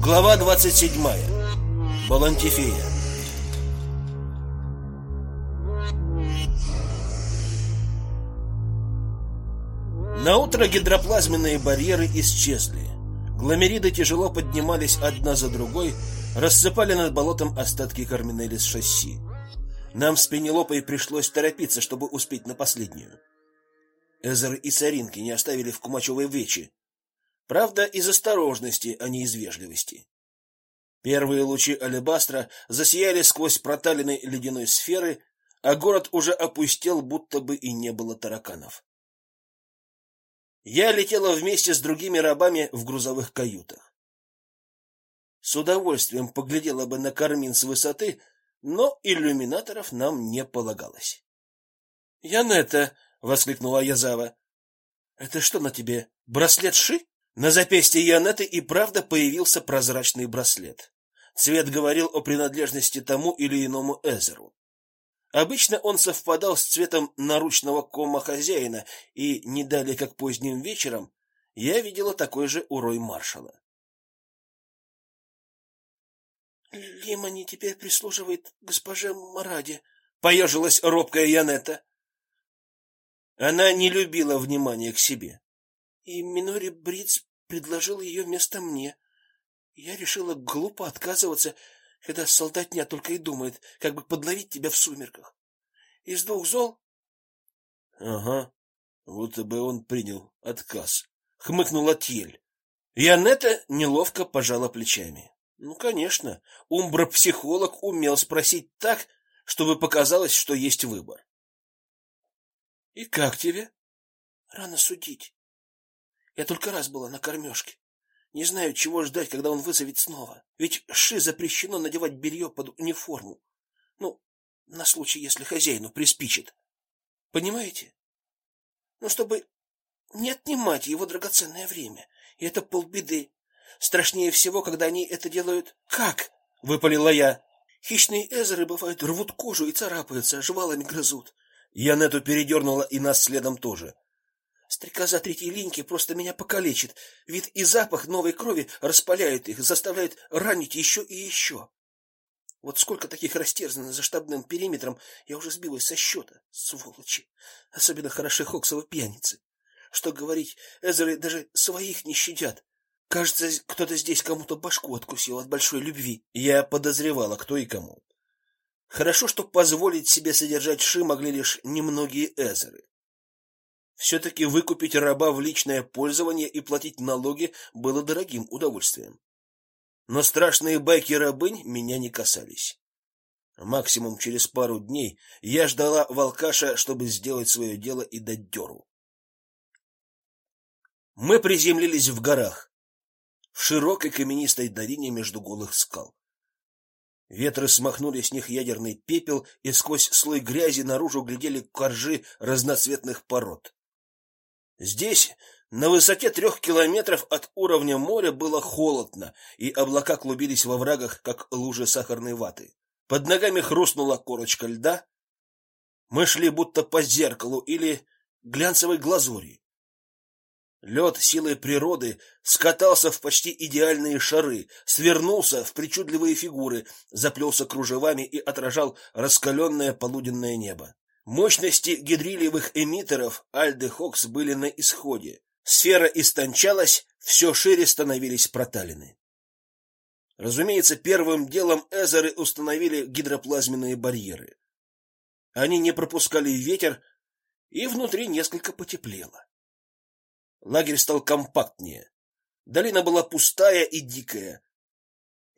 Глава 27. Балантифея. На утро гидроплазменные барьеры исчезли. Гломериды тяжело поднимались одна за другой, рассыпали над болотом остатки карминели с шасси. Нам с Пенелопой пришлось торопиться, чтобы успеть на последнюю. Эзер и Саринки не оставили в Кумачевой вечи, Правда, из осторожности, а не из вежливости. Первые лучи алебастра засияли сквозь проталины ледяной сферы, а город уже опустел, будто бы и не было тараканов. Я летела вместе с другими рабами в грузовых каютах. С удовольствием поглядела бы на кармин с высоты, но иллюминаторов нам не полагалось. "Янета", воскликнула Язава. "Это что на тебе? Браслет Ши?" На запястье Янеты и правда появился прозрачный браслет. Цвет говорил о принадлежности тому или иному Эзеру. Обычно он совпадал с цветом наручного кома хозяина, и не далее как поздним вечером я видела такой же у Рой маршала. Лимани теперь прислуживает госпоже Мараде, поежилась робкая Янета. Она не любила внимания к себе. И Минори Бриц предложил ее вместо мне. Я решила глупо отказываться, когда солдатня только и думает, как бы подловить тебя в сумерках. Из двух зол? Ага. Вот бы он принял отказ, хмыкнула Тьель. Янета неловко пожала плечами. Ну, конечно, умбра-психолог умел спросить так, чтобы показалось, что есть выбор. И как тебе? Рано судить. Я только раз была на кормежке. Не знаю, чего ждать, когда он вызовет снова. Ведь ши запрещено надевать белье под униформу. Ну, на случай, если хозяину приспичит. Понимаете? Ну, чтобы не отнимать его драгоценное время. И это полбеды. Страшнее всего, когда они это делают как? выпалила я. Хищные эзеры бывают рвут кожу и царапаются, жвалами грызут. Я Янету передернула и нас следом тоже. Стрекоза третьей линьки просто меня покалечит. Вид и запах новой крови распаляют их, заставляют ранить еще и еще. Вот сколько таких растерзано за штабным периметром, я уже сбилась со счета, сволочи. Особенно хороши Хоксовы пьяницы. Что говорить, эзеры даже своих не щадят. Кажется, кто-то здесь кому-то башку откусил от большой любви. Я подозревала, кто и кому. Хорошо, что позволить себе содержать ши могли лишь немногие эзеры. Все-таки выкупить раба в личное пользование и платить налоги было дорогим удовольствием. Но страшные байки рабынь меня не касались. Максимум через пару дней я ждала волкаша, чтобы сделать свое дело и дать дёру. Мы приземлились в горах, в широкой каменистой долине между голых скал. Ветры смахнули с них ядерный пепел, и сквозь слой грязи наружу глядели коржи разноцветных пород. Здесь, на высоте трех километров от уровня моря, было холодно, и облака клубились во врагах, как лужи сахарной ваты. Под ногами хрустнула корочка льда. Мы шли будто по зеркалу или глянцевой глазури. Лед силой природы скатался в почти идеальные шары, свернулся в причудливые фигуры, заплелся кружевами и отражал раскаленное полуденное небо. Мощности гидрилиевых эмиттеров Альды Хокс были на исходе. Сфера истончалась, все шире становились проталины. Разумеется, первым делом эзеры установили гидроплазменные барьеры. Они не пропускали ветер, и внутри несколько потеплело. Лагерь стал компактнее. Долина была пустая и дикая.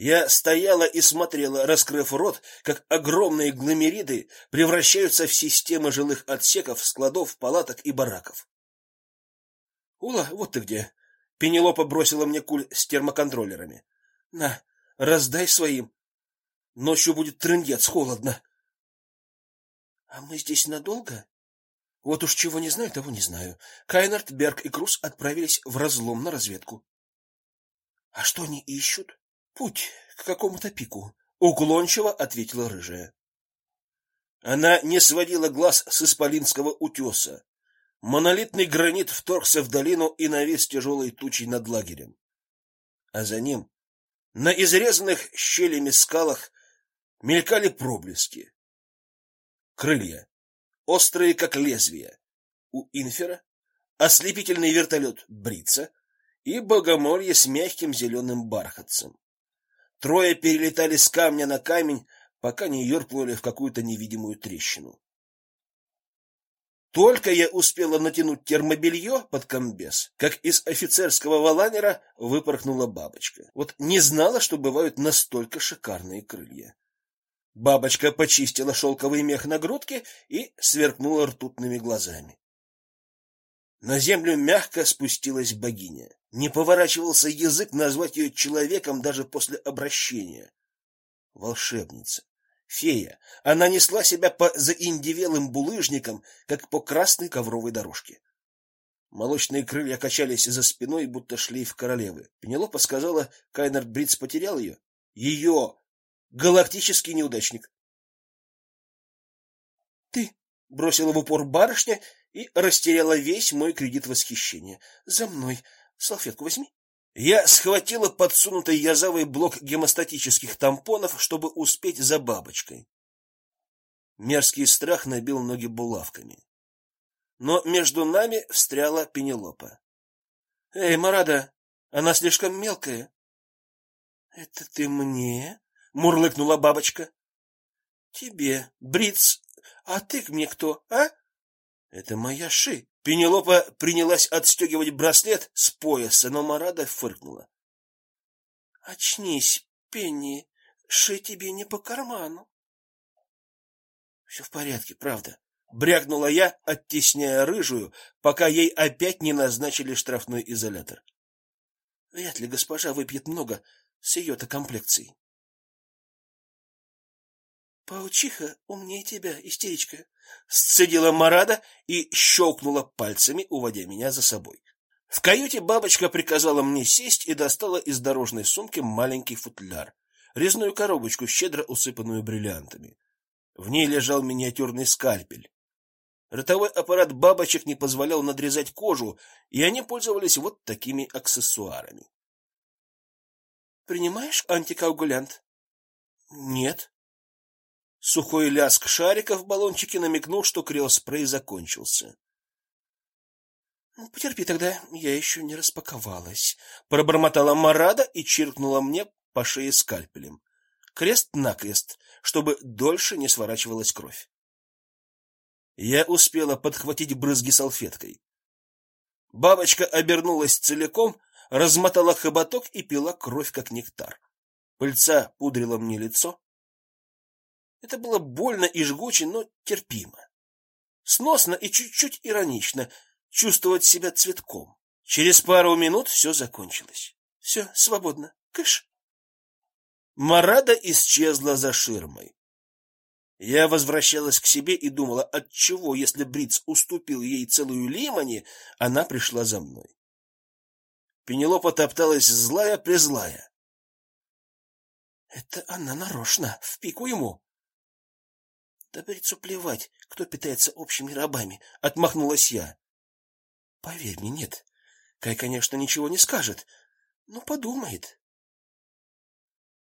Я стояла и смотрела, раскрыв рот, как огромные гломериды превращаются в системы жилых отсеков, складов, палаток и бараков. Ула, вот ты где. Пенелопа бросила мне куль с термоконтроллерами. На, раздай своим. Ночью будет трындец, холодно. А мы здесь надолго? Вот уж чего не знаю, того не знаю. Кайнард, Берг и Крус отправились в разлом на разведку. А что они ищут? Путь к какому-то пику, уклончиво ответила рыжая. Она не сводила глаз с исполинского утеса. Монолитный гранит вторгся в долину и навис тяжелой тучей над лагерем. А за ним, на изрезанных щелями скалах, мелькали проблески. Крылья, острые как лезвия. У инфера ослепительный вертолет Брица и богомолье с мягким зеленым бархатцем. Трое перелетали с камня на камень, пока не юркнули в какую-то невидимую трещину. Только я успела натянуть термобелье под комбез, как из офицерского валанера выпорхнула бабочка. Вот не знала, что бывают настолько шикарные крылья. Бабочка почистила шелковый мех на грудке и сверкнула ртутными глазами. На землю мягко спустилась богиня. Не поворачивался язык назвать ее человеком даже после обращения. Волшебница, фея, она несла себя по заиндевелым булыжникам, как по красной ковровой дорожке. Молочные крылья качались за спиной, будто шлейф королевы. Пенелопа сказала, Кайнер Бриц потерял ее. Ее! Галактический неудачник. Бросила в упор барышня и растеряла весь мой кредит восхищения. За мной. Салфетку возьми. Я схватила подсунутый язовый блок гемостатических тампонов, чтобы успеть за бабочкой. Мерзкий страх набил ноги булавками. Но между нами встряла Пенелопа. Эй, Марада, она слишком мелкая. Это ты мне? мурлыкнула бабочка. Тебе, Бриц, а ты мне кто, а? Это моя Ши. Пенелопа принялась отстегивать браслет с пояса, но Марада фыркнула. Очнись, Пенни, Ши тебе не по карману. Все в порядке, правда, брякнула я, оттесняя рыжую, пока ей опять не назначили штрафной изолятор. Вряд ли госпожа выпьет много с ее-то комплекцией. Паучиха умнее тебя, истеричка, сцедила Марада и щелкнула пальцами, уводя меня за собой. В каюте бабочка приказала мне сесть и достала из дорожной сумки маленький футляр, резную коробочку, щедро усыпанную бриллиантами. В ней лежал миниатюрный скальпель. Ротовой аппарат бабочек не позволял надрезать кожу, и они пользовались вот такими аксессуарами. Принимаешь антикоагулянт? Нет. Сухой лязг шарика в баллончике намекнул, что криоспрей закончился. Потерпи тогда, я еще не распаковалась, пробормотала Марада и чиркнула мне по шее скальпелем. Крест на крест, чтобы дольше не сворачивалась кровь. Я успела подхватить брызги салфеткой. Бабочка обернулась целиком, размотала хоботок и пила кровь как нектар. Пыльца пудрила мне лицо, это было больно и жгуче, но терпимо. Сносно и чуть-чуть иронично чувствовать себя цветком. Через пару минут все закончилось. Все, свободно. Кыш. Марада исчезла за ширмой. Я возвращалась к себе и думала, от чего, если Бриц уступил ей целую лимони, она пришла за мной. Пенелопа топталась злая-презлая. Это она нарочно, в пику ему. Да Брицу плевать, кто питается общими рабами, отмахнулась я. Поверь мне, нет. Кай, конечно, ничего не скажет, но подумает.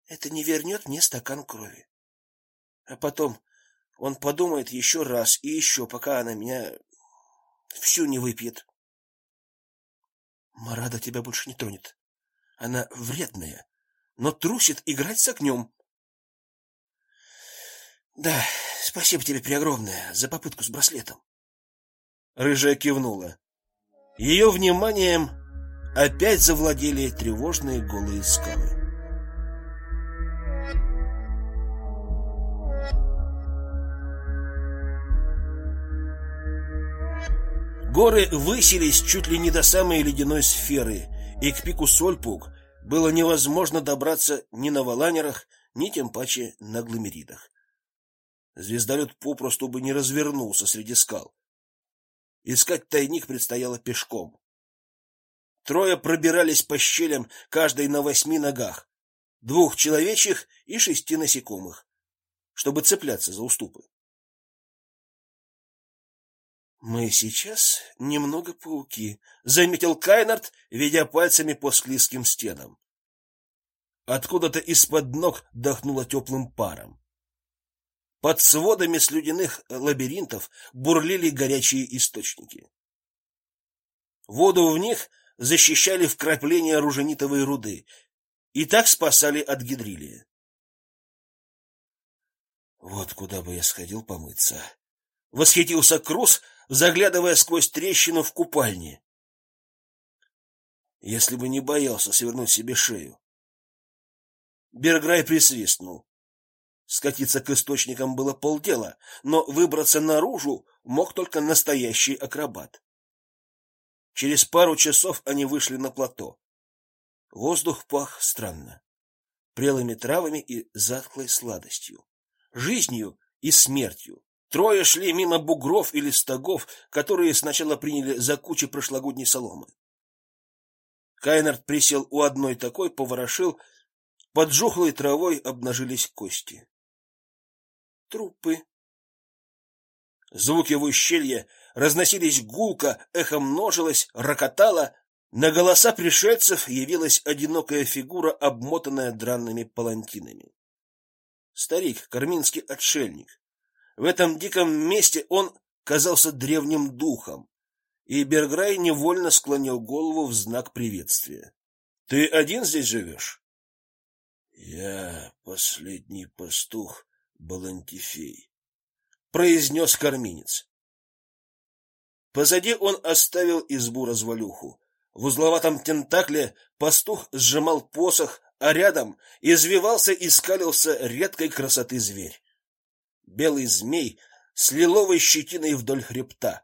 Это не вернет мне стакан крови. А потом он подумает еще раз и еще, пока она меня всю не выпьет. Марада тебя больше не тронет. Она вредная, но трусит играть с огнем. Да, спасибо тебе преогромное за попытку с браслетом. Рыжая кивнула. Ее вниманием опять завладели тревожные голые скалы. Горы высились чуть ли не до самой ледяной сферы, и к пику Сольпуг было невозможно добраться ни на валанерах, ни тем паче на гломеридах. Звездолет попросту бы не развернулся среди скал. Искать тайник предстояло пешком. Трое пробирались по щелям, каждый на восьми ногах, двух человечьих и шести насекомых, чтобы цепляться за уступы. Мы сейчас немного пауки, заметил Кайнард, ведя пальцами по склизким стенам. Откуда-то из-под ног дохнуло теплым паром. Под сводами слюдяных лабиринтов бурлили горячие источники. Воду в них защищали вкрапления руженитовой руды и так спасали от гидрилия. Вот куда бы я сходил помыться, восхитился Крус, заглядывая сквозь трещину в купальне. Если бы не боялся свернуть себе шею. Берграй присвистнул. Скатиться к источникам было полдела, но выбраться наружу мог только настоящий акробат. Через пару часов они вышли на плато. Воздух пах странно, прелыми травами и затхлой сладостью, жизнью и смертью. Трое шли мимо бугров или стогов, которые сначала приняли за кучи прошлогодней соломы. Кайнард присел у одной такой, поворошил, под жухлой травой обнажились кости. Трупы. Звуки в ущелье разносились гулко, эхом множилось, рокотало. На голоса пришельцев явилась одинокая фигура, обмотанная дранными палантинами. Старик, карминский отшельник. В этом диком месте он казался древним духом, и Берграй невольно склонил голову в знак приветствия. Ты один здесь живешь?» Я последний пастух Балантифей, произнес корминец. Позади он оставил избу-развалюху. В узловатом тентакле пастух сжимал посох, а рядом извивался и скалился редкой красоты зверь. Белый змей с лиловой щетиной вдоль хребта.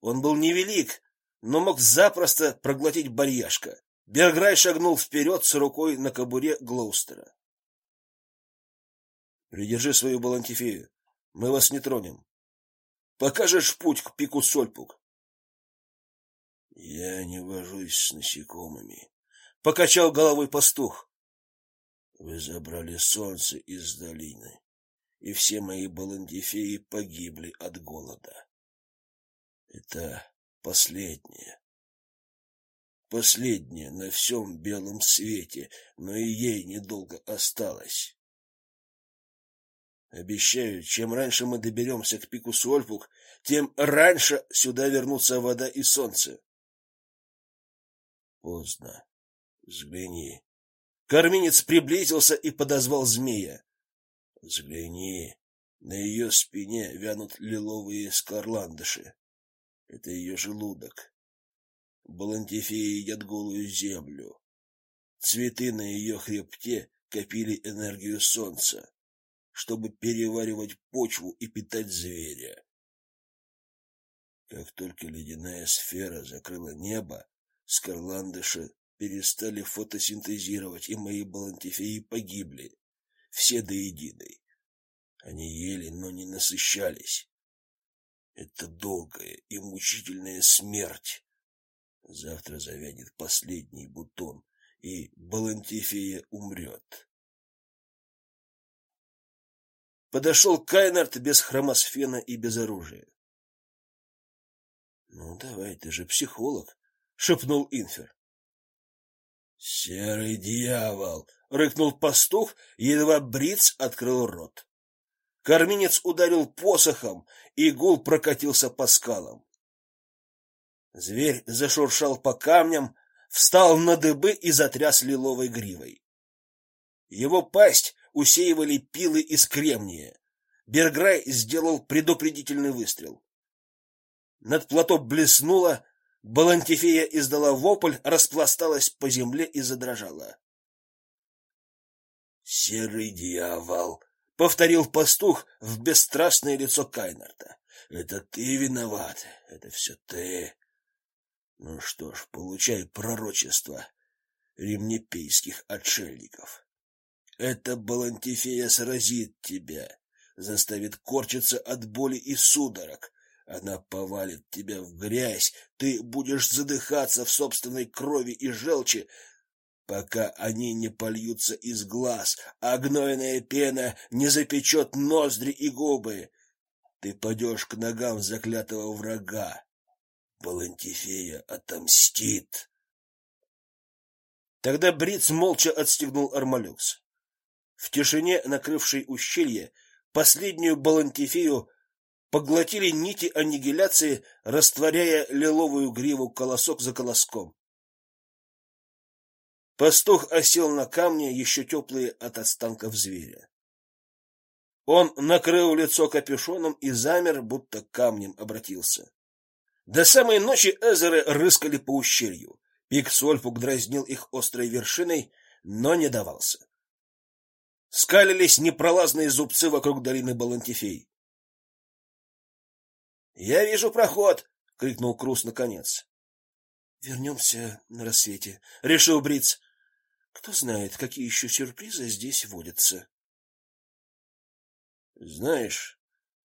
Он был невелик, но мог запросто проглотить барьяшка. Берграй шагнул вперед с рукой на кобуре Глоустера. Придержи свою балантифею. Мы вас не тронем. Покажешь путь к пику Сольпук. Я не вожусь с насекомыми, покачал головой пастух. Вы забрали солнце из долины, и все мои баландифеи погибли от голода. Это последнее. Последнее на всем белом свете, но и ей недолго осталось. Обещаю, чем раньше мы доберемся к пику Сольпук, тем раньше сюда вернутся вода и солнце. Поздно. Взгляни. Карминец приблизился и подозвал змея. Взгляни. На ее спине вянут лиловые скарландыши. Это ее желудок. Балантифеи едят голую землю. Цветы на ее хребте копили энергию солнца чтобы переваривать почву и питать зверя. Как только ледяная сфера закрыла небо, скарландыши перестали фотосинтезировать, и мои балантифеи погибли, все до единой. Они ели, но не насыщались. Это долгая и мучительная смерть. Завтра завянет последний бутон, и балантифея умрет. Подошел Кайнард без хромосфена и без оружия. Ну давай, ты же психолог, шепнул Инфер. Серый дьявол, рыкнул пастух, едва Бриц открыл рот. Карминец ударил посохом, и гул прокатился по скалам. Зверь зашуршал по камням, встал на дыбы и затряс лиловой гривой. Его пасть усеивали пилы из кремния. Берграй сделал предупредительный выстрел. Над плато блеснуло, Балантифея издала вопль, распласталась по земле и задрожала. Серый дьявол, повторил пастух в бесстрастное лицо Кайнарта. Это ты виноват, это все ты. Ну что ж, получай пророчество римнепейских отшельников. Эта балантифея сразит тебя, заставит корчиться от боли и судорог, Она повалит тебя в грязь, ты будешь задыхаться в собственной крови и желчи, пока они не польются из глаз, а гнойная пена не запечет ноздри и губы. Ты падешь к ногам заклятого врага. Балантифея отомстит. Тогда Бриц молча отстегнул армалюкс. В тишине, накрывшей ущелье, последнюю Балантифею поглотили нити аннигиляции, растворяя лиловую гриву колосок за колоском. Пастух осел на камни, еще теплые от останков зверя. Он накрыл лицо капюшоном и замер, будто камнем обратился. До самой ночи эзеры рыскали по ущелью. Пик Сольфук дразнил их острой вершиной, но не давался. Скалились непролазные зубцы вокруг долины Балантифей. Я вижу проход, крикнул Крус наконец. Вернемся на рассвете, решил Бриц. Кто знает, какие еще сюрпризы здесь водятся. Знаешь,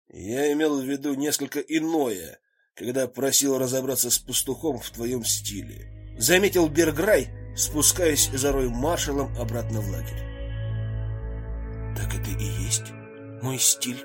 я имел в виду несколько иное, когда просил разобраться с пастухом в твоем стиле. Заметил Берграй, спускаясь за рой маршалом обратно в лагерь. Так это и есть мой стиль.